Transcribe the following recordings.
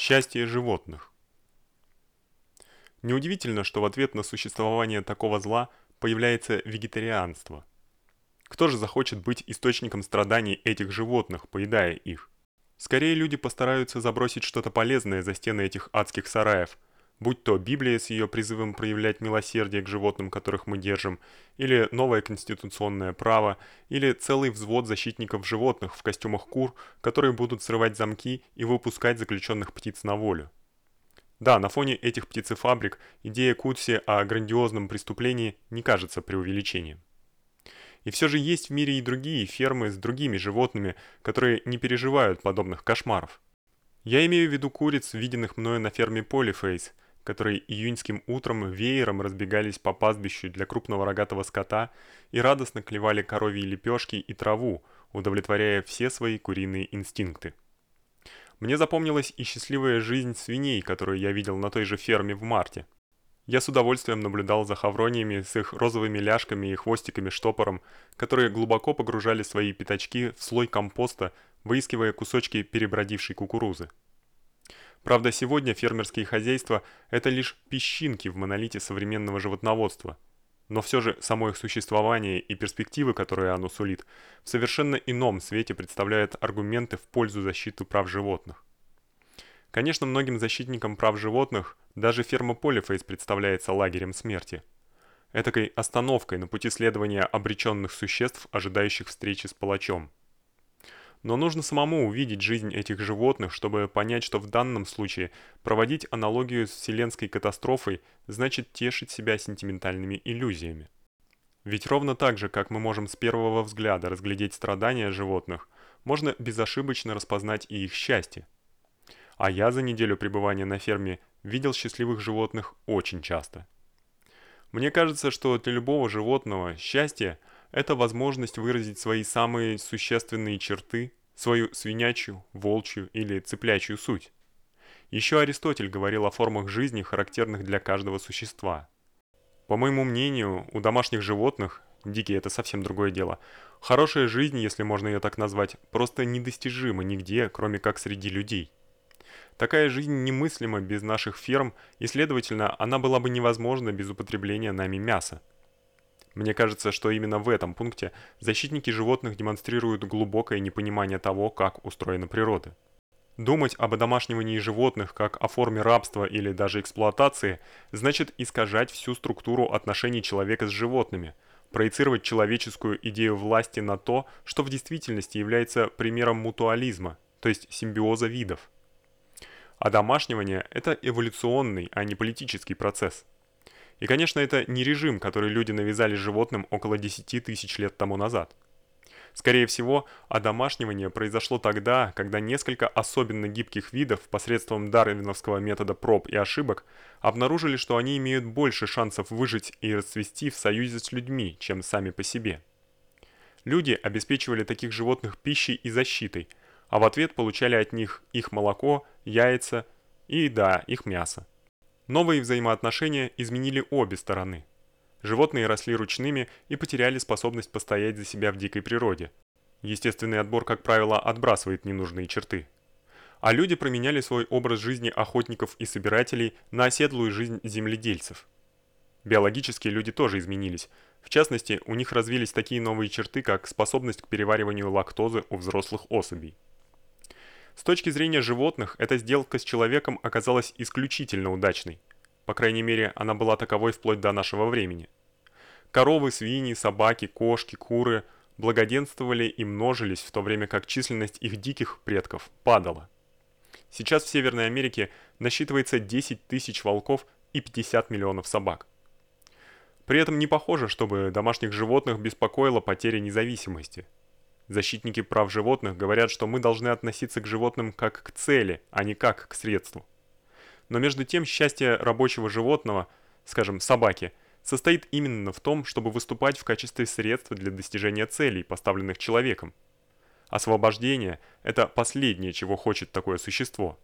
Счастье животных. Неудивительно, что в ответ на существование такого зла появляется вегетарианство. Кто же захочет быть источником страданий этих животных, поедая их? Скорее люди постараются забросить что-то полезное за стены этих адских сараев, будь то Библия с ее призывом проявлять милосердие к животным, которых мы держим, или новое конституционное право, или целый взвод защитников животных в костюмах кур, которые будут срывать замки и выпускать заключенных птиц на волю. Да, на фоне этих птицефабрик идея Кутси о грандиозном преступлении не кажется преувеличением. И все же есть в мире и другие фермы с другими животными, которые не переживают подобных кошмаров. Я имею в виду куриц, виденных мною на ферме Polyface, которые июньским утром веером разбегались по пастбищу для крупного рогатого скота и радостно клевали коровьи лепешки и траву, удовлетворяя все свои куриные инстинкты. Мне запомнилась и счастливая жизнь свиней, которую я видел на той же ферме в марте. Я с удовольствием наблюдал за хаврониями с их розовыми ляжками и хвостиками-штопором, которые глубоко погружали свои пятачки в слой компоста, выискивая кусочки перебродившей кукурузы. Правда, сегодня фермерские хозяйства это лишь песчинки в монолите современного животноводства. Но все же само их существование и перспективы, которые оно сулит, в совершенно ином свете представляют аргументы в пользу защиты прав животных. Конечно, многим защитникам прав животных даже ферма Полифейс представляется лагерем смерти. Этакой остановкой на пути следования обречённых существ, ожидающих встречи с палачом. Но нужно самому увидеть жизнь этих животных, чтобы понять, что в данном случае проводить аналогию с вселенской катастрофой значит тешить себя сентиментальными иллюзиями. Ведь ровно так же, как мы можем с первого взгляда разглядеть страдания животных, можно безошибочно распознать и их счастье. А я за неделю пребывания на ферме видел счастливых животных очень часто. Мне кажется, что для любого животного счастье это возможность выразить свои самые существенные черты, свою свинячью, волчью или цыплячью суть. Еще Аристотель говорил о формах жизни, характерных для каждого существа. По моему мнению, у домашних животных, дикие это совсем другое дело, хорошая жизнь, если можно ее так назвать, просто недостижима нигде, кроме как среди людей. Такая жизнь немыслима без наших ферм, и, следовательно, она была бы невозможна без употребления нами мяса. Мне кажется, что именно в этом пункте защитники животных демонстрируют глубокое непонимание того, как устроена природа. Думать об одомашнивании животных как о форме рабства или даже эксплуатации значит искажать всю структуру отношений человека с животными, проецировать человеческую идею власти на то, что в действительности является примером мутуализма, то есть симбиоза видов. А домашнивание это эволюционный, а не политический процесс. И, конечно, это не режим, который люди навязали животным около 10 тысяч лет тому назад. Скорее всего, одомашнивание произошло тогда, когда несколько особенно гибких видов посредством дарвиновского метода проб и ошибок обнаружили, что они имеют больше шансов выжить и расцвести в союзе с людьми, чем сами по себе. Люди обеспечивали таких животных пищей и защитой, а в ответ получали от них их молоко, яйца и, да, их мясо. Новые взаимоотношения изменили обе стороны. Животные росли ручными и потеряли способность постоять за себя в дикой природе. Естественный отбор, как правило, отбрасывает ненужные черты. А люди променяли свой образ жизни охотников и собирателей на оседлую жизнь земледельцев. Биологически люди тоже изменились. В частности, у них развились такие новые черты, как способность к перевариванию лактозы у взрослых особей. С точки зрения животных, эта сделка с человеком оказалась исключительно удачной. По крайней мере, она была таковой вплоть до нашего времени. Коровы, свиньи, собаки, кошки, куры благоденствовали и множились, в то время как численность их диких предков падала. Сейчас в Северной Америке насчитывается 10 тысяч волков и 50 миллионов собак. При этом не похоже, чтобы домашних животных беспокоила потеря независимости – Защитники прав животных говорят, что мы должны относиться к животным как к цели, а не как к средству. Но между тем счастье рабочего животного, скажем, собаки, состоит именно в том, чтобы выступать в качестве средства для достижения целей, поставленных человеком. Освобождение это последнее, чего хочет такое существо.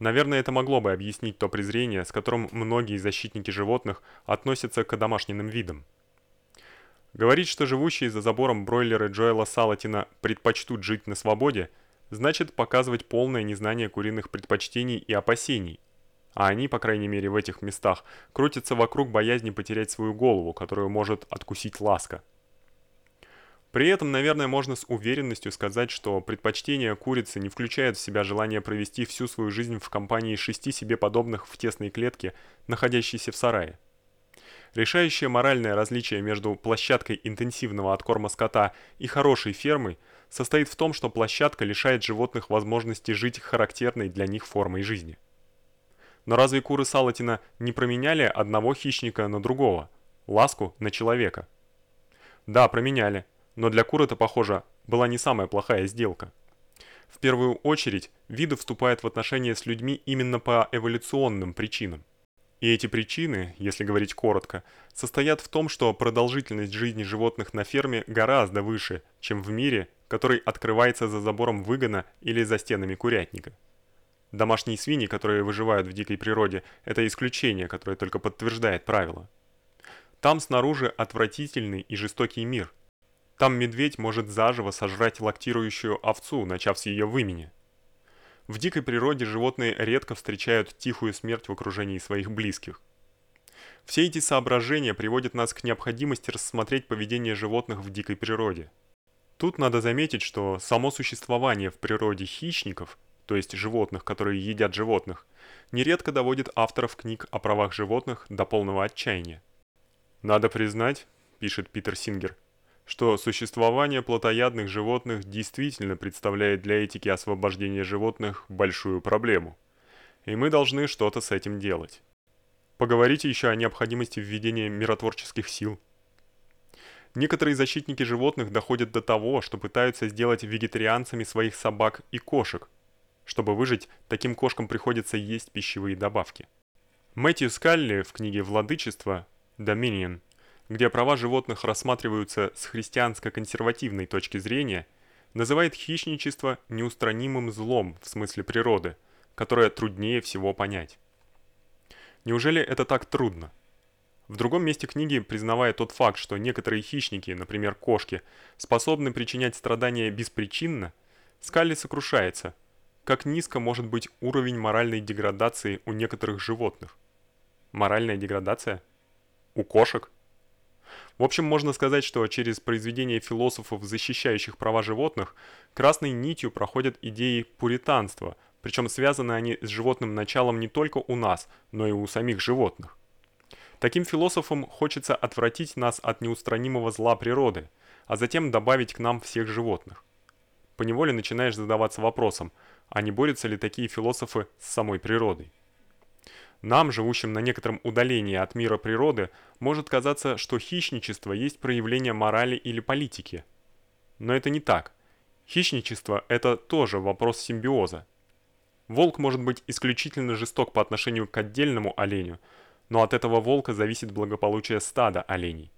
Наверное, это могло бы объяснить то презрение, с которым многие защитники животных относятся к домашним видам. Говорить, что живущие за забором бройлеры Джоэла Салатина предпочтут жить на свободе, значит показывать полное незнание куриных предпочтений и опасений. А они, по крайней мере, в этих местах крутятся вокруг боязни потерять свою голову, которую может откусить ласка. При этом, наверное, можно с уверенностью сказать, что предпочтение курицы не включает в себя желание провести всю свою жизнь в компании шести себе подобных в тесной клетке, находящейся в сарае. Решающее моральное различие между площадкой интенсивного откорма скота и хорошей фермой состоит в том, что площадка лишает животных возможности жить характерной для них формой жизни. Но разве куры Салатина не променяли одного хищника на другого, ласку на человека? Да, променяли но для кур это, похоже, была не самая плохая сделка. В первую очередь, виды вступают в отношения с людьми именно по эволюционным причинам. И эти причины, если говорить коротко, состоят в том, что продолжительность жизни животных на ферме гораздо выше, чем в мире, который открывается за забором выгона или за стенами курятника. Домашние свиньи, которые выживают в дикой природе, это исключение, которое только подтверждает правило. Там снаружи отвратительный и жестокий мир – там медведь может заживо сожрать лактирующую овцу, начав с ее вымени. В дикой природе животные редко встречают тихую смерть в окружении своих близких. Все эти соображения приводят нас к необходимости рассмотреть поведение животных в дикой природе. Тут надо заметить, что само существование в природе хищников, то есть животных, которые едят животных, нередко доводит авторов книг о правах животных до полного отчаяния. Надо признать, пишет Питер Сингер, что существование плотоядных животных действительно представляет для этики освобождения животных большую проблему. И мы должны что-то с этим делать. Поговорите еще о необходимости введения миротворческих сил. Некоторые защитники животных доходят до того, что пытаются сделать вегетарианцами своих собак и кошек. Чтобы выжить, таким кошкам приходится есть пищевые добавки. Мэтью Скалли в книге «Владычество» Dominion где права животных рассматриваются с христианско-консервативной точки зрения, называет хищничество неустранимым злом в смысле природы, которое труднее всего понять. Неужели это так трудно? В другом месте книги, признавая тот факт, что некоторые хищники, например, кошки, способны причинять страдания беспричинно, Скалли сокрушается, как низко может быть уровень моральной деградации у некоторых животных. Моральная деградация? У кошек? В общем, можно сказать, что через произведения философов, защищающих права животных, красной нитью проходят идеи пуританства, причем связаны они с животным началом не только у нас, но и у самих животных. Таким философам хочется отвратить нас от неустранимого зла природы, а затем добавить к нам всех животных. Поневоле начинаешь задаваться вопросом, а не борются ли такие философы с самой природой? Нам, живущим на некотором удалении от мира природы, может казаться, что хищничество есть проявление морали или политики. Но это не так. Хищничество это тоже вопрос симбиоза. Волк может быть исключительно жесток по отношению к отдельному оленю, но от этого волка зависит благополучие стада оленей.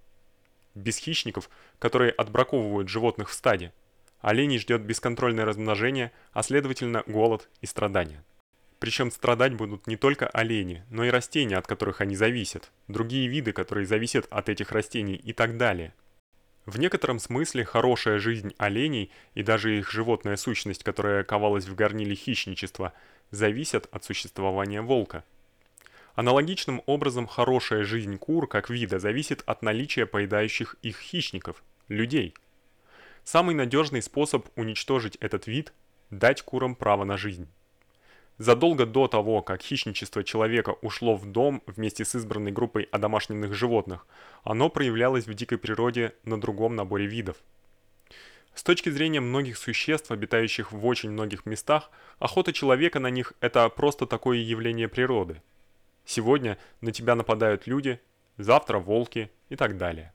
Без хищников, которые отбраковывают животных в стаде, оленей ждет бесконтрольное размножение, а следовательно голод и страдания. Причем страдать будут не только олени, но и растения, от которых они зависят, другие виды, которые зависят от этих растений и так далее. В некотором смысле хорошая жизнь оленей и даже их животная сущность, которая ковалась в горниле хищничества, зависят от существования волка. Аналогичным образом хорошая жизнь кур как вида зависит от наличия поедающих их хищников людей. Самый надежный способ уничтожить этот вид дать курам право на жизнь. Задолго до того, как хищничество человека ушло в дом вместе с избранной группой одомашненных животных, оно проявлялось в дикой природе на другом наборе видов. С точки зрения многих существ, обитающих в очень многих местах, охота человека на них это просто такое явление природы. Сегодня на тебя нападают люди, завтра волки и так далее.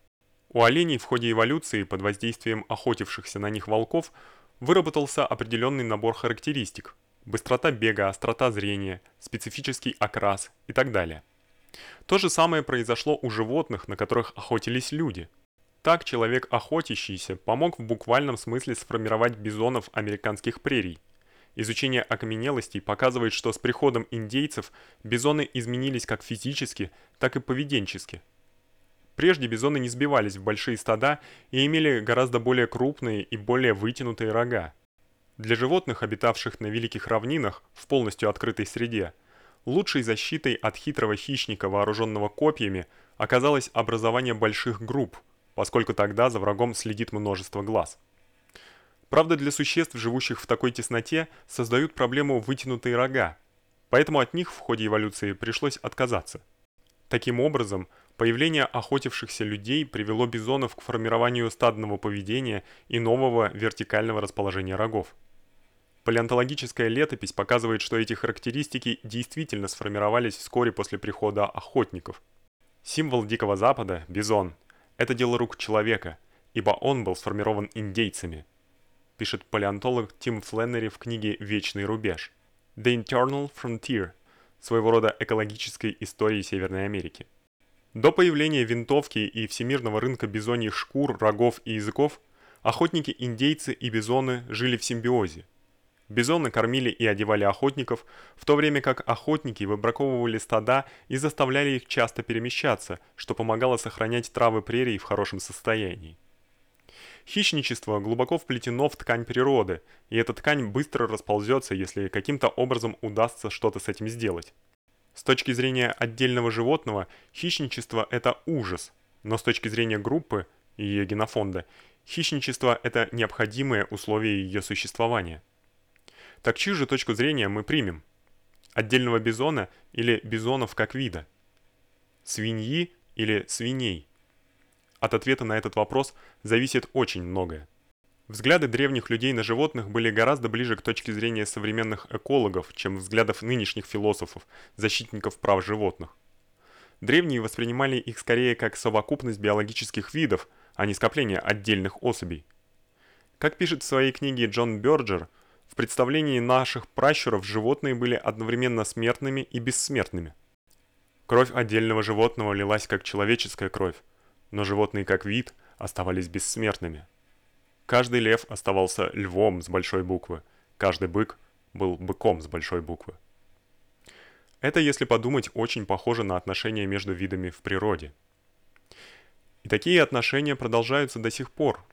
У оленей в ходе эволюции под воздействием охотившихся на них волков выработался определенный набор характеристик, быстрота бега, острота зрения, специфический окрас и так далее. То же самое произошло у животных, на которых охотились люди. Так человек охотящийся помог в буквальном смысле сформировать бизонов американских прерий. Изучение окаменелостей показывает, что с приходом индейцев бизоны изменились как физически, так и поведенчески. Прежде бизоны не сбивались в большие стада и имели гораздо более крупные и более вытянутые рога. Для животных, обитавших на великих равнинах в полностью открытой среде, лучшей защитой от хитрого хищника, вооруженного копьями, оказалось образование больших групп, поскольку тогда за врагом следит множество глаз. Правда, для существ, живущих в такой тесноте, создают проблему вытянутые рога. Поэтому от них в ходе эволюции пришлось отказаться. Таким образом, появление охотившихся людей привело бизонов к формированию стадного поведения и нового вертикального расположения рогов. Палеонтологическая летопись показывает, что эти характеристики действительно сформировались вскоре после прихода охотников. Символ Дикого Запада бизон это дело рук человека, ибо он был сформирован индейцами. Пишет палеонтолог Тим Фленнери в книге Вечный рубеж. The Internal Frontier своего рода экологической истории Северной Америки. До появления винтовки и всемирного рынка бизоньих шкур, рогов и языков охотники-индейцы и бизоны жили в симбиозе. Бизоны кормили и одевали охотников, в то время как охотники выбраковывали стада и заставляли их часто перемещаться, что помогало сохранять травы прерий в хорошем состоянии. Хищничество глубоко вплетено в ткань природы, и эта ткань быстро расползется, если каким-то образом удастся что-то с этим сделать. С точки зрения отдельного животного, хищничество это ужас, но с точки зрения группы и ее генофонда, хищничество это необходимое условие ее существования. Так чью же точку зрения мы примем? Отдельного бизона или бизонов как вида? Свиньи или свиней? От ответа на этот вопрос зависит очень многое. Взгляды древних людей на животных были гораздо ближе к точке зрения современных экологов, чем взглядов нынешних философов, защитников прав животных. Древние воспринимали их скорее как совокупность биологических видов, а не скопление отдельных особей. Как пишет в своей книге Джон Бёрджер, в представлении наших пращуров животные были одновременно смертными и бессмертными. Кровь отдельного животного лилась как человеческая кровь, но животные как вид оставались бессмертными. Каждый лев оставался львом с большой буквы, каждый бык был быком с большой буквы. Это, если подумать, очень похоже на отношения между видами в природе. И такие отношения продолжаются до сих пор.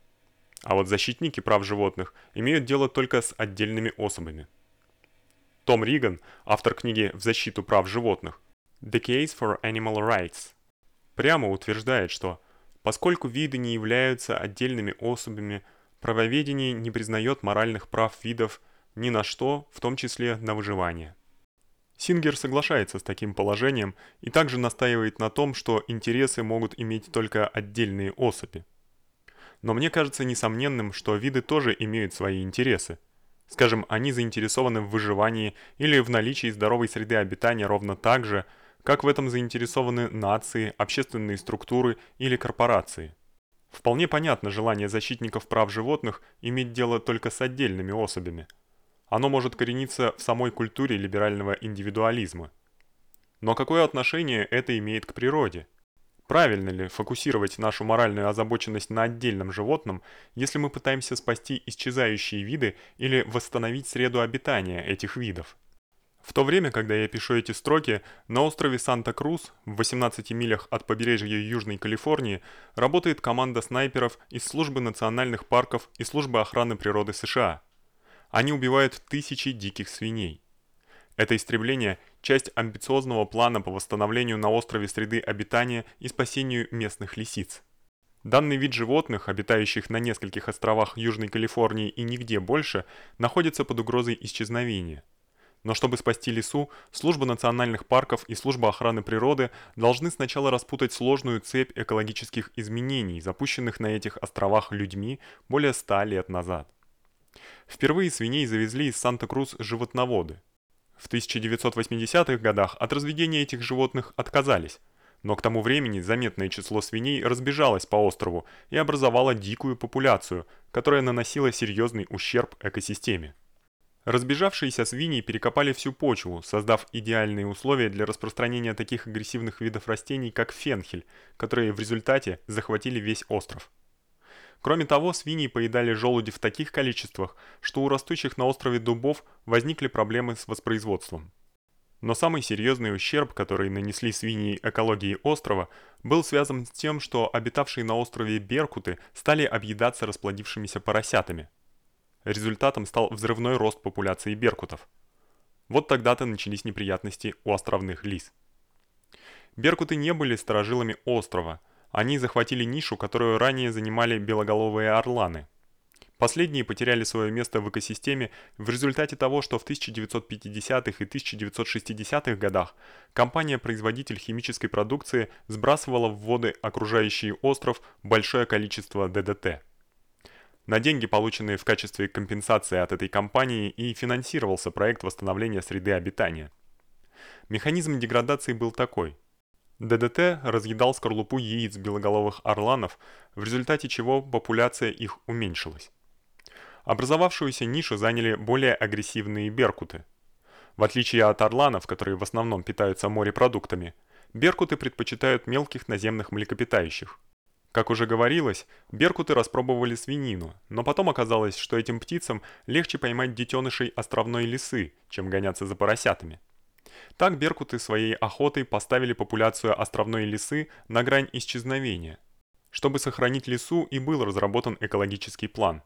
А вот защитники прав животных имеют дело только с отдельными особями. Том Риган, автор книги «В защиту прав животных» The Case for Animal Rights, прямо утверждает, что Поскольку виды не являются отдельными особями, правоведение не признает моральных прав видов ни на что, в том числе на выживание. Сингер соглашается с таким положением и также настаивает на том, что интересы могут иметь только отдельные особи. Но мне кажется несомненным, что виды тоже имеют свои интересы. Скажем, они заинтересованы в выживании или в наличии здоровой среды обитания ровно так же, как в этом заинтересованы нации, общественные структуры или корпорации. Вполне понятно желание защитников прав животных иметь дело только с отдельными особями. Оно может корениться в самой культуре либерального индивидуализма. Но какое отношение это имеет к природе? Правильно ли фокусировать нашу моральную озабоченность на отдельном животном, если мы пытаемся спасти исчезающие виды или восстановить среду обитания этих видов? В то время, когда я пишу эти строки, на острове Санта-Крус, в 18 милях от побережья Южной Калифорнии, работает команда снайперов из службы национальных парков и службы охраны природы США. Они убивают тысячи диких свиней. Это истребление часть амбициозного плана по восстановлению на острове среды обитания и спасению местных лисиц. Данный вид животных, обитающих на нескольких островах Южной Калифорнии и нигде больше, находится под угрозой исчезновения. Но чтобы спасти лесу, служба национальных парков и служба охраны природы должны сначала распутать сложную цепь экологических изменений, запущенных на этих островах людьми более 100 лет назад. Впервые свиней завезли из Санта-Крус животноводы. В 1980-х годах от разведения этих животных отказались, но к тому времени заметное число свиней разбежалось по острову и образовало дикую популяцию, которая наносила серьезный ущерб экосистеме. Разбежавшиеся свиньи перекопали всю почву, создав идеальные условия для распространения таких агрессивных видов растений, как фенхель, которые в результате захватили весь остров. Кроме того, свиньи поедали желуди в таких количествах, что у растущих на острове дубов возникли проблемы с воспроизводством. Но самый серьезный ущерб, который нанесли свиньи экологии острова, был связан с тем, что обитавшие на острове беркуты стали объедаться расплодившимися поросятами – результатом стал взрывной рост популяции беркутов. Вот тогда-то начались неприятности у островных лис. Беркуты не были сторожилами острова. Они захватили нишу, которую ранее занимали белоголовые орланы. Последние потеряли свое место в экосистеме в результате того, что в 1950-х и 1960-х годах компания-производитель химической продукции сбрасывала в воды окружающий остров большое количество ДДТ. На деньги, полученные в качестве компенсации от этой компании, и финансировался проект восстановления среды обитания. Механизм деградации был такой: ДДТ разъедал скорлупу яиц белоголовых орланов, в результате чего популяция их уменьшилась. Образовавшуюся нишу заняли более агрессивные беркуты. В отличие от орланов, которые в основном питаются морепродуктами, беркуты предпочитают мелких наземных млекопитающих. Как уже говорилось, беркуты распробовали свинину, но потом оказалось, что этим птицам легче поймать детенышей островной лисы, чем гоняться за поросятами. Так беркуты своей охотой поставили популяцию островной лисы на грань исчезновения. Чтобы сохранить лису и был разработан экологический план.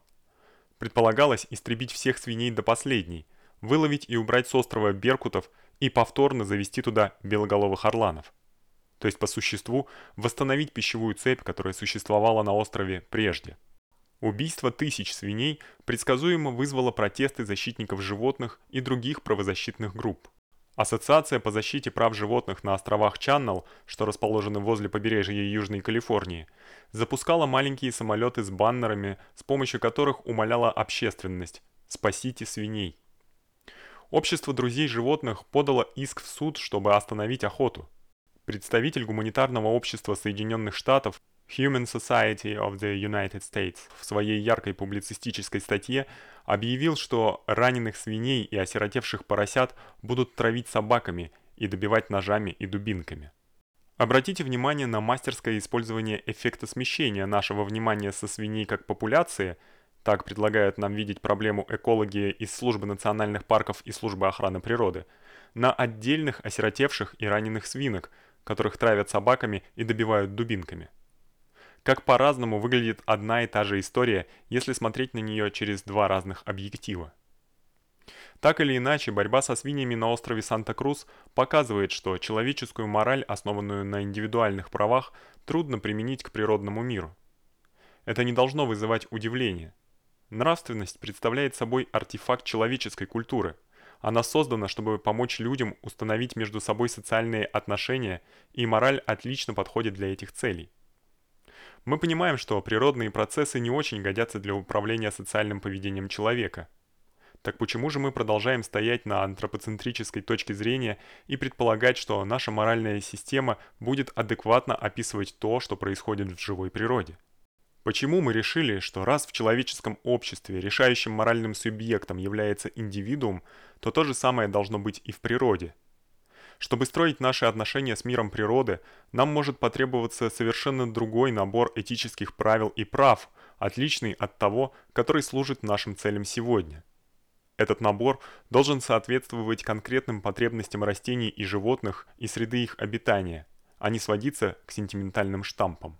Предполагалось истребить всех свиней до последней, выловить и убрать с острова беркутов и повторно завести туда белоголовых орланов то есть по существу восстановить пищевую цепь, которая существовала на острове прежде. Убийство тысяч свиней предсказуемо вызвало протесты защитников животных и других правозащитных групп. Ассоциация по защите прав животных на островах Чаннел, что расположены возле побережья Южной Калифорнии, запускала маленькие самолеты с баннерами, с помощью которых умоляла общественность: "Спасите свиней". Общество друзей животных подало иск в суд, чтобы остановить охоту. Представитель гуманитарного общества Соединенных Штатов Human Society of the United States в своей яркой публицистической статье объявил, что раненых свиней и осиротевших поросят будут травить собаками и добивать ножами и дубинками. Обратите внимание на мастерское использование эффекта смещения нашего внимания со свиней как популяции, так предлагают нам видеть проблему экологии из службы национальных парков и службы охраны природы, на отдельных осиротевших и раненых свинок, которых травят собаками и добивают дубинками. Как по-разному выглядит одна и та же история, если смотреть на неё через два разных объектива. Так или иначе, борьба со свиньями на острове Санта-Крус показывает, что человеческую мораль, основанную на индивидуальных правах, трудно применить к природному миру. Это не должно вызывать удивления. Нравственность представляет собой артефакт человеческой культуры – она создана, чтобы помочь людям установить между собой социальные отношения, и мораль отлично подходит для этих целей. Мы понимаем, что природные процессы не очень годятся для управления социальным поведением человека. Так почему же мы продолжаем стоять на антропоцентрической точке зрения и предполагать, что наша моральная система будет адекватно описывать то, что происходит в живой природе? Почему мы решили, что раз в человеческом обществе решающим моральным субъектом является индивидуум, то то же самое должно быть и в природе? Чтобы строить наши отношения с миром природы, нам может потребоваться совершенно другой набор этических правил и прав, отличный от того, который служит нашим целям сегодня. Этот набор должен соответствовать конкретным потребностям растений и животных и среды их обитания, а не сводиться к сентиментальным штампам.